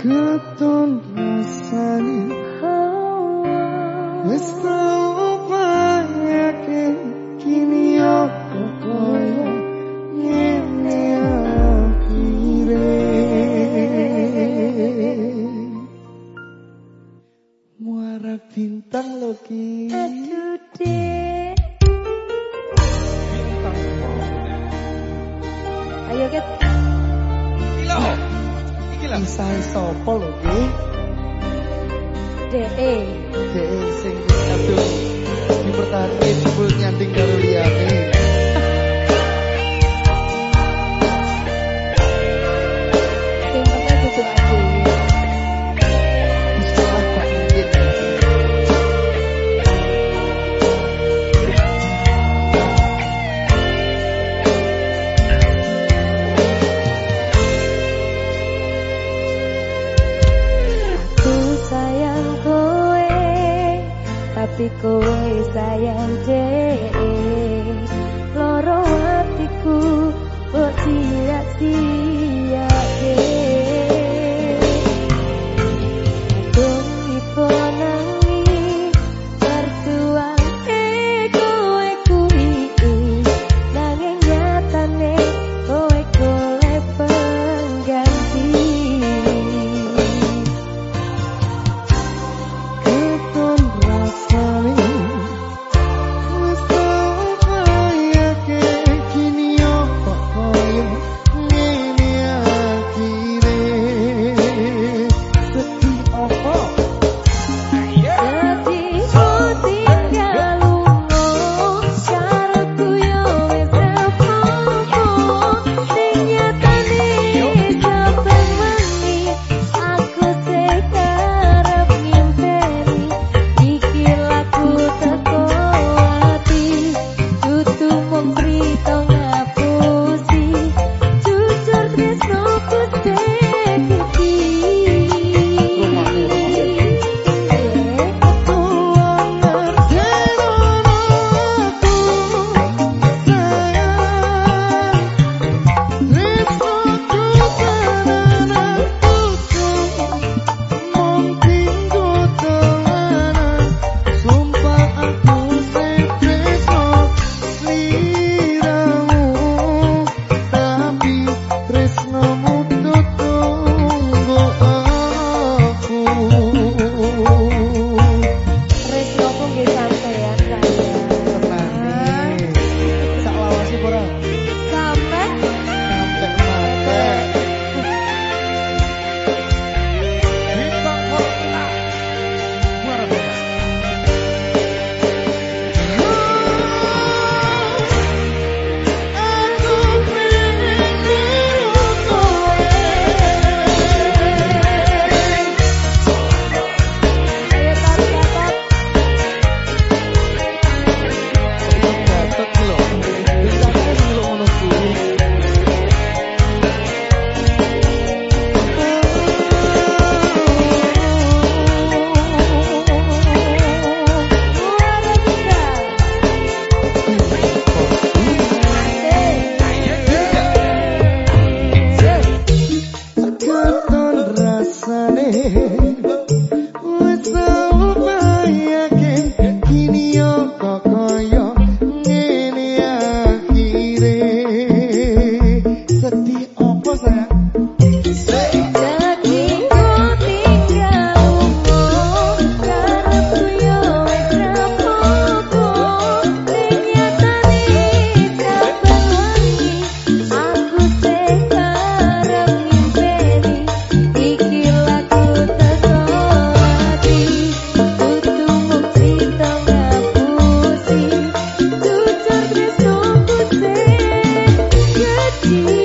keton rasane wis tau muara bintang loki aduh bintang. Ayo lho lho kisah sapa lho ki? Dek Dek sing aduh dipertahanke jebul nyanding karo liyane Thank you.